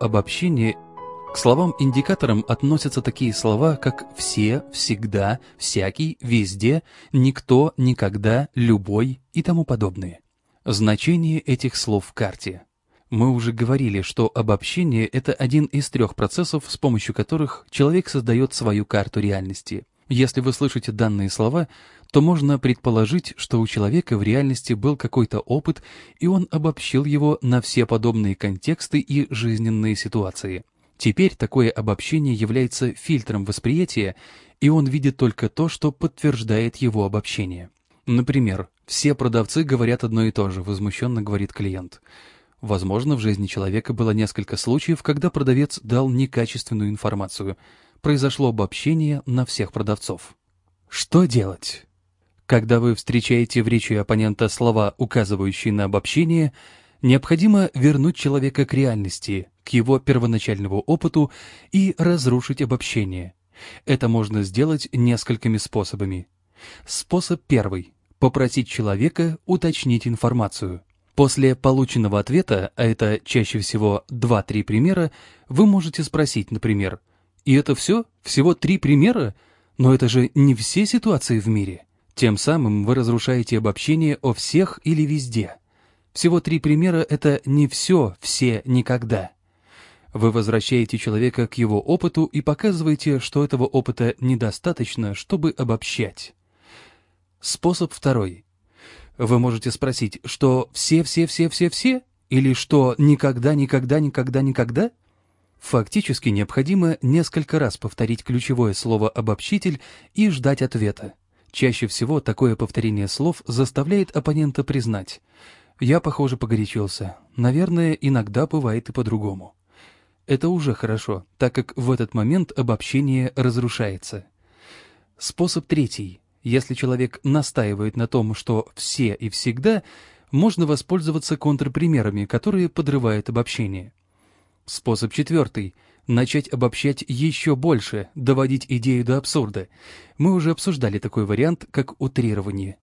обобщение к словам-индикаторам относятся такие слова, как «все», «всегда», «всякий», «везде», «никто», «никогда», «любой» и тому подобные. Значение этих слов в карте. Мы уже говорили, что обобщение — это один из трех процессов, с помощью которых человек создает свою карту реальности. Если вы слышите данные слова, то можно предположить, что у человека в реальности был какой-то опыт, и он обобщил его на все подобные контексты и жизненные ситуации. Теперь такое обобщение является фильтром восприятия, и он видит только то, что подтверждает его обобщение. Например, «все продавцы говорят одно и то же», — возмущенно говорит клиент. Возможно, в жизни человека было несколько случаев, когда продавец дал некачественную информацию. Произошло обобщение на всех продавцов. Что делать? Когда вы встречаете в речи оппонента слова, указывающие на обобщение, необходимо вернуть человека к реальности, к его первоначальному опыту и разрушить обобщение. Это можно сделать несколькими способами. Способ первый – попросить человека уточнить информацию. После полученного ответа, а это чаще всего 2-3 примера, вы можете спросить, например, «И это все? Всего три примера? Но это же не все ситуации в мире». Тем самым вы разрушаете обобщение о всех или везде. Всего три примера – это не все, все, никогда. Вы возвращаете человека к его опыту и показываете, что этого опыта недостаточно, чтобы обобщать. Способ второй. Вы можете спросить, что все-все-все-все-все? Или что никогда-никогда-никогда-никогда? Фактически необходимо несколько раз повторить ключевое слово «обобщитель» и ждать ответа. Чаще всего такое повторение слов заставляет оппонента признать «я, похоже, погорячился. Наверное, иногда бывает и по-другому». Это уже хорошо, так как в этот момент обобщение разрушается. Способ третий. Если человек настаивает на том, что все и всегда, можно воспользоваться контрпримерами, которые подрывают обобщение. Способ четвертый. Начать обобщать еще больше, доводить идею до абсурда. Мы уже обсуждали такой вариант, как утрирование.